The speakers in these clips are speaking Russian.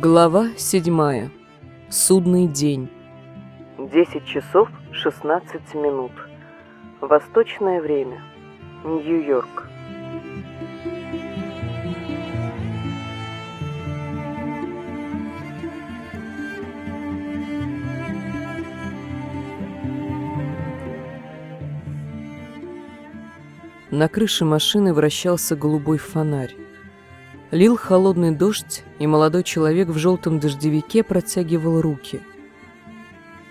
Глава 7. Судный день. 10 часов 16 минут. Восточное время. Нью-Йорк. На крыше машины вращался голубой фонарь. Лил холодный дождь, и молодой человек в желтом дождевике протягивал руки.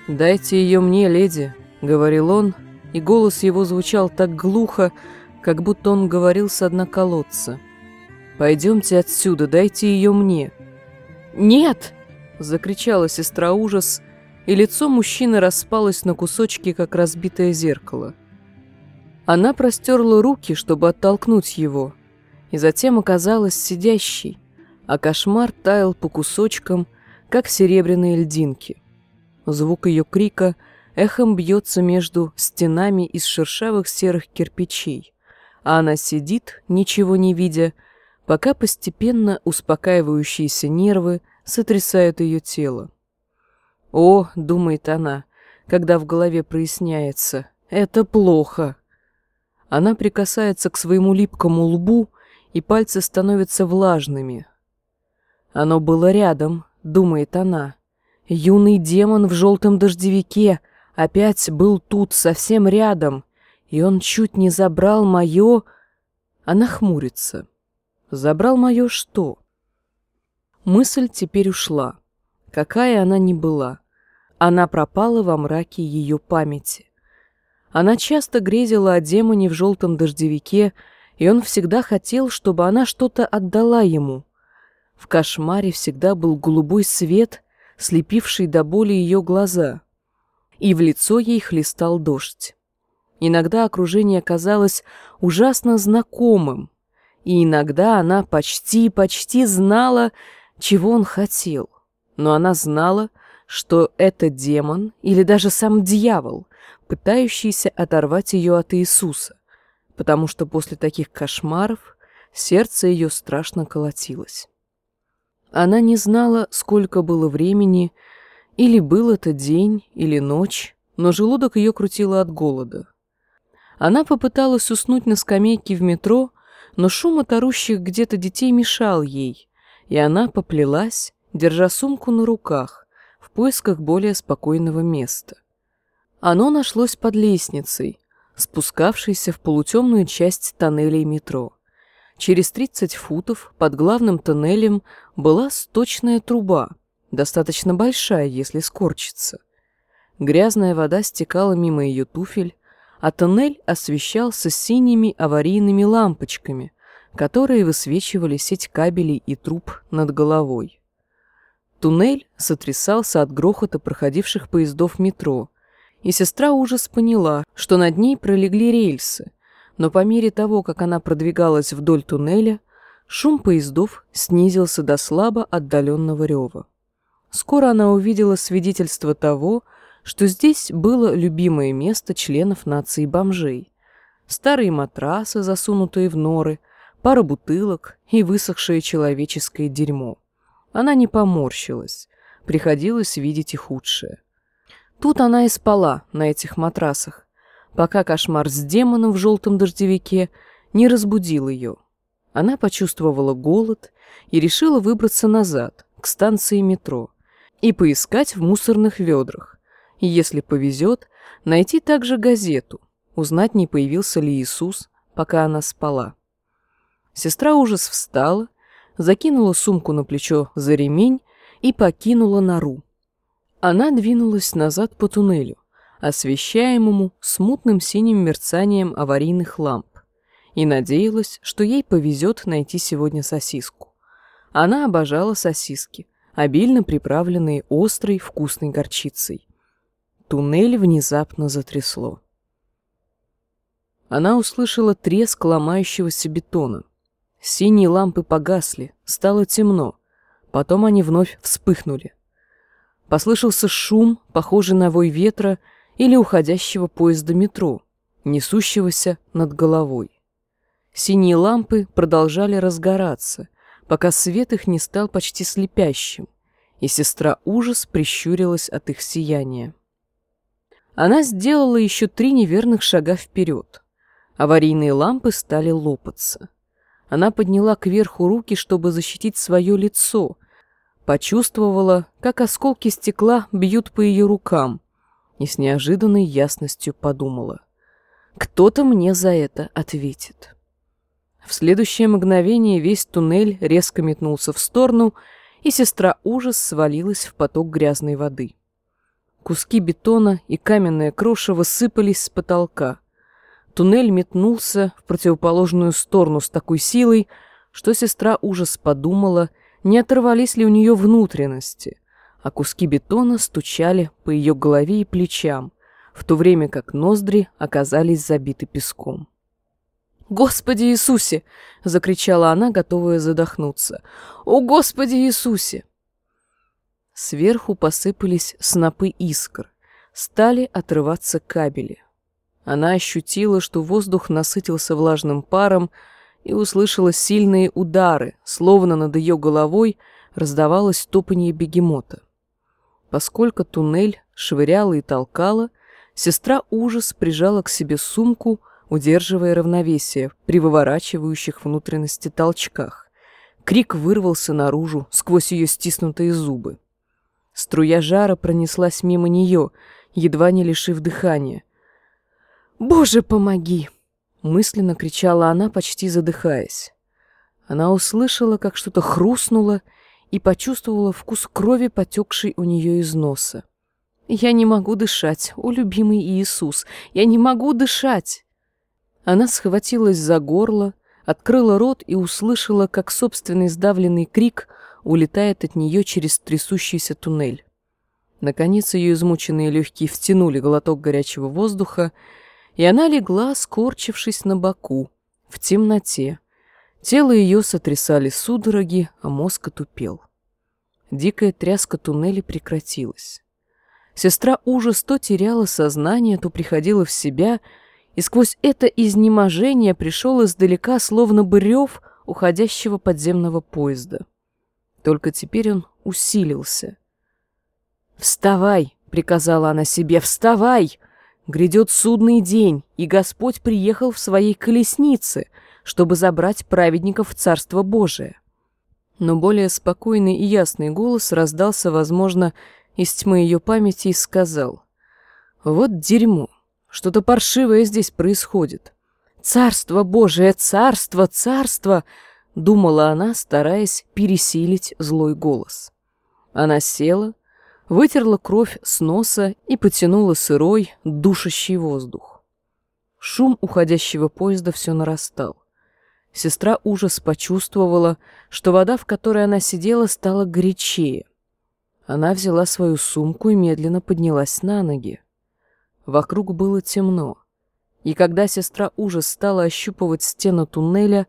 «Дайте ее мне, леди», — говорил он, и голос его звучал так глухо, как будто он говорил с дна колодца. «Пойдемте отсюда, дайте ее мне». «Нет!» — закричала сестра ужас, и лицо мужчины распалось на кусочки, как разбитое зеркало. Она простерла руки, чтобы оттолкнуть его, и затем оказалась сидящей, а кошмар таял по кусочкам, как серебряные льдинки. Звук ее крика эхом бьется между стенами из шершавых серых кирпичей, а она сидит, ничего не видя, пока постепенно успокаивающиеся нервы сотрясают ее тело. «О», — думает она, когда в голове проясняется, — «это плохо». Она прикасается к своему липкому лбу, и пальцы становятся влажными. Оно было рядом, думает она. Юный демон в желтом дождевике опять был тут, совсем рядом, и он чуть не забрал мое... Она хмурится. Забрал мое что? Мысль теперь ушла. Какая она ни была. Она пропала во мраке ее памяти. Она часто грезила о демоне в желтом дождевике, и он всегда хотел, чтобы она что-то отдала ему. В кошмаре всегда был голубой свет, слепивший до боли ее глаза, и в лицо ей хлестал дождь. Иногда окружение казалось ужасно знакомым, и иногда она почти-почти знала, чего он хотел. Но она знала, что это демон или даже сам дьявол, пытающийся оторвать ее от Иисуса потому что после таких кошмаров сердце ее страшно колотилось. Она не знала, сколько было времени, или был это день, или ночь, но желудок ее крутило от голода. Она попыталась уснуть на скамейке в метро, но шум от орущих где-то детей мешал ей, и она поплелась, держа сумку на руках, в поисках более спокойного места. Оно нашлось под лестницей, спускавшийся в полутемную часть тоннелей метро. Через 30 футов под главным тоннелем была сточная труба, достаточно большая, если скорчиться. Грязная вода стекала мимо ее туфель, а тоннель освещался синими аварийными лампочками, которые высвечивали сеть кабелей и труб над головой. Туннель сотрясался от грохота проходивших поездов метро, и сестра ужас поняла, что над ней пролегли рельсы, но по мере того, как она продвигалась вдоль туннеля, шум поездов снизился до слабо отдаленного рева. Скоро она увидела свидетельство того, что здесь было любимое место членов нации бомжей. Старые матрасы, засунутые в норы, пара бутылок и высохшее человеческое дерьмо. Она не поморщилась, приходилось видеть и худшее. Тут она и спала на этих матрасах, пока кошмар с демоном в желтом дождевике не разбудил ее. Она почувствовала голод и решила выбраться назад, к станции метро, и поискать в мусорных ведрах, и, если повезет, найти также газету, узнать, не появился ли Иисус, пока она спала. Сестра ужас встала, закинула сумку на плечо за ремень и покинула нору. Она двинулась назад по туннелю, освещаемому смутным синим мерцанием аварийных ламп, и надеялась, что ей повезет найти сегодня сосиску. Она обожала сосиски, обильно приправленные острой вкусной горчицей. Туннель внезапно затрясло. Она услышала треск ломающегося бетона. Синие лампы погасли, стало темно. Потом они вновь вспыхнули. Послышался шум, похожий на вой ветра или уходящего поезда метро, несущегося над головой. Синие лампы продолжали разгораться, пока свет их не стал почти слепящим, и сестра ужас прищурилась от их сияния. Она сделала еще три неверных шага вперед. Аварийные лампы стали лопаться. Она подняла кверху руки, чтобы защитить свое лицо, почувствовала, как осколки стекла бьют по ее рукам, и с неожиданной ясностью подумала. Кто-то мне за это ответит. В следующее мгновение весь туннель резко метнулся в сторону, и сестра ужас свалилась в поток грязной воды. Куски бетона и каменное крошево сыпались с потолка. Туннель метнулся в противоположную сторону с такой силой, что сестра ужас подумала, не оторвались ли у нее внутренности, а куски бетона стучали по ее голове и плечам, в то время как ноздри оказались забиты песком. «Господи Иисусе!» — закричала она, готовая задохнуться. «О, Господи Иисусе!» Сверху посыпались снопы искр, стали отрываться кабели. Она ощутила, что воздух насытился влажным паром и услышала сильные удары, словно над ее головой раздавалось топанье бегемота. Поскольку туннель швыряла и толкала, сестра ужас прижала к себе сумку, удерживая равновесие при выворачивающих внутренности толчках. Крик вырвался наружу сквозь ее стиснутые зубы. Струя жара пронеслась мимо нее, едва не лишив дыхания. «Боже, помоги!» — мысленно кричала она, почти задыхаясь. Она услышала, как что-то хрустнуло, и почувствовала вкус крови, потекшей у нее из носа. «Я не могу дышать, о любимый Иисус! Я не могу дышать!» Она схватилась за горло, открыла рот и услышала, как собственный сдавленный крик улетает от нее через трясущийся туннель. Наконец ее измученные легкие втянули глоток горячего воздуха, и она легла, скорчившись на боку, в темноте. Тело ее сотрясали судороги, а мозг отупел. Дикая тряска туннеля прекратилась. Сестра ужас то теряла сознание, то приходила в себя — и сквозь это изнеможение пришел издалека словно бы рев уходящего подземного поезда. Только теперь он усилился. «Вставай!» — приказала она себе. «Вставай! Грядет судный день, и Господь приехал в своей колеснице, чтобы забрать праведников в Царство Божие». Но более спокойный и ясный голос раздался, возможно, из тьмы ее памяти и сказал. «Вот дерьмо! Что-то паршивое здесь происходит. Царство Божие, царство, царство, думала она, стараясь пересилить злой голос. Она села, вытерла кровь с носа и потянула сырой, душащий воздух. Шум уходящего поезда все нарастал. Сестра ужас почувствовала, что вода, в которой она сидела, стала горячее. Она взяла свою сумку и медленно поднялась на ноги. Вокруг было темно, и когда сестра ужас стала ощупывать стену туннеля,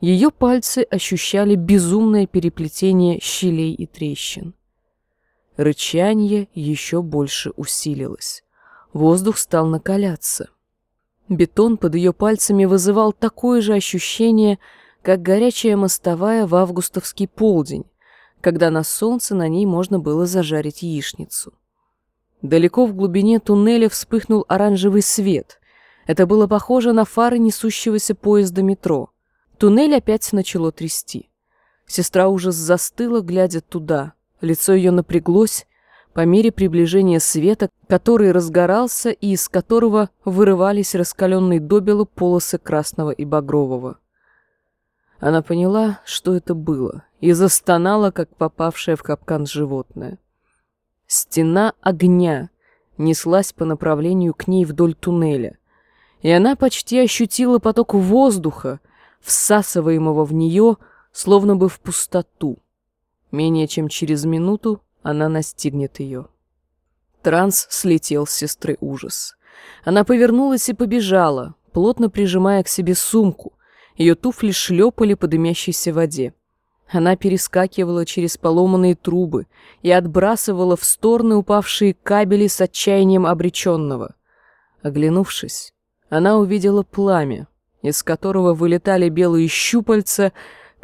ее пальцы ощущали безумное переплетение щелей и трещин. Рычание еще больше усилилось. Воздух стал накаляться. Бетон под ее пальцами вызывал такое же ощущение, как горячая мостовая в августовский полдень, когда на солнце на ней можно было зажарить яичницу. Далеко в глубине туннеля вспыхнул оранжевый свет. Это было похоже на фары несущегося поезда метро. Туннель опять начало трясти. Сестра ужас застыла, глядя туда. Лицо ее напряглось по мере приближения света, который разгорался и из которого вырывались раскаленные добело полосы красного и багрового. Она поняла, что это было, и застонала, как попавшая в капкан животное. Стена огня неслась по направлению к ней вдоль туннеля, и она почти ощутила поток воздуха, всасываемого в нее, словно бы в пустоту. Менее чем через минуту она настигнет ее. Транс слетел с сестры ужас. Она повернулась и побежала, плотно прижимая к себе сумку. Ее туфли шлепали по дымящейся воде. Она перескакивала через поломанные трубы и отбрасывала в стороны упавшие кабели с отчаянием обреченного. Оглянувшись, она увидела пламя, из которого вылетали белые щупальца,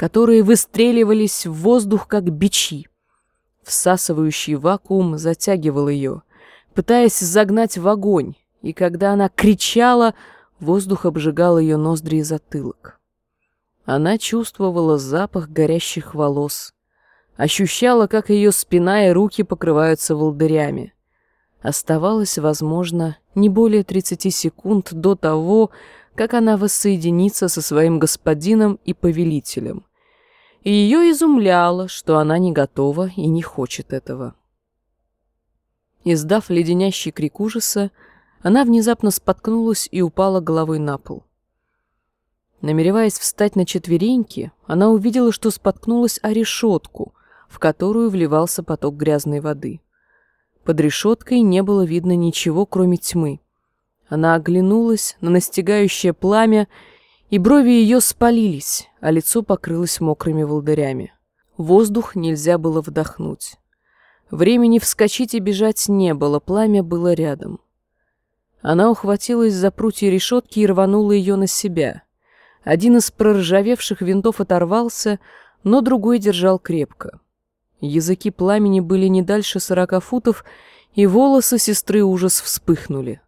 которые выстреливались в воздух, как бичи. Всасывающий вакуум затягивал ее, пытаясь загнать в огонь, и когда она кричала, воздух обжигал ее ноздри и затылок. Она чувствовала запах горящих волос, ощущала, как ее спина и руки покрываются волдырями. Оставалось, возможно, не более 30 секунд до того, как она воссоединится со своим господином и повелителем. И ее изумляло, что она не готова и не хочет этого. Издав леденящий крик ужаса, она внезапно споткнулась и упала головой на пол. Намереваясь встать на четвереньки, она увидела, что споткнулась о решетку, в которую вливался поток грязной воды. Под решеткой не было видно ничего, кроме тьмы. Она оглянулась на настигающее пламя, и брови ее спалились, а лицо покрылось мокрыми волдырями. Воздух нельзя было вдохнуть. Времени вскочить и бежать не было, пламя было рядом. Она ухватилась за прутья решетки и рванула ее на себя. Один из проржавевших винтов оторвался, но другой держал крепко. Языки пламени были не дальше сорока футов, и волосы сестры ужас вспыхнули.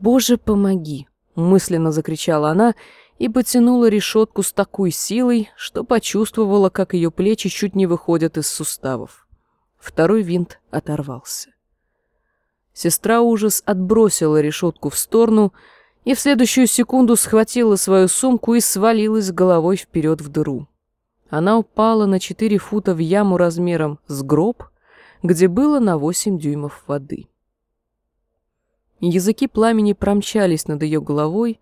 «Боже, помоги!» — мысленно закричала она и потянула решетку с такой силой, что почувствовала, как ее плечи чуть не выходят из суставов. Второй винт оторвался. Сестра ужас отбросила решетку в сторону и в следующую секунду схватила свою сумку и свалилась головой вперед в дыру. Она упала на четыре фута в яму размером с гроб, где было на восемь дюймов воды. Языки пламени промчались над ее головой,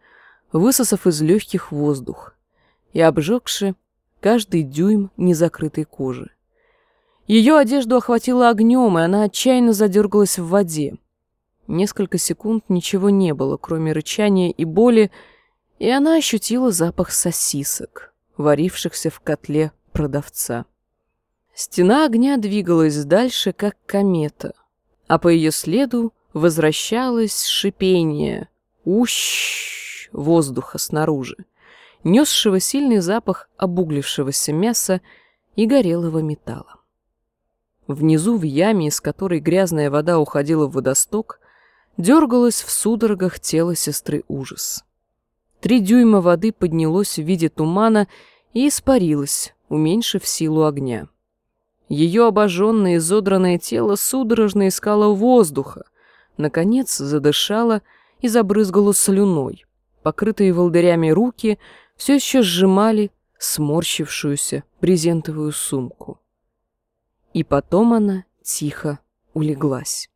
высосав из легких воздух и обжегши каждый дюйм незакрытой кожи. Ее одежду охватило огнем, и она отчаянно задергалась в воде. Несколько секунд ничего не было, кроме рычания и боли, и она ощутила запах сосисок, варившихся в котле продавца. Стена огня двигалась дальше, как комета, а по ее следу возвращалось шипение «Ущ!» Воздуха снаружи, несшего сильный запах обуглившегося мяса и горелого металла. Внизу, в яме, из которой грязная вода уходила в водосток, дергалось в судорогах тело сестры ужас. Три дюйма воды поднялось в виде тумана и испарилось, уменьшив силу огня. Ее обожженное изодранное тело судорожно искало воздуха, наконец задышало и забрызгало слюной. Покрытые волдырями руки все еще сжимали сморщившуюся брезентовую сумку. И потом она тихо улеглась.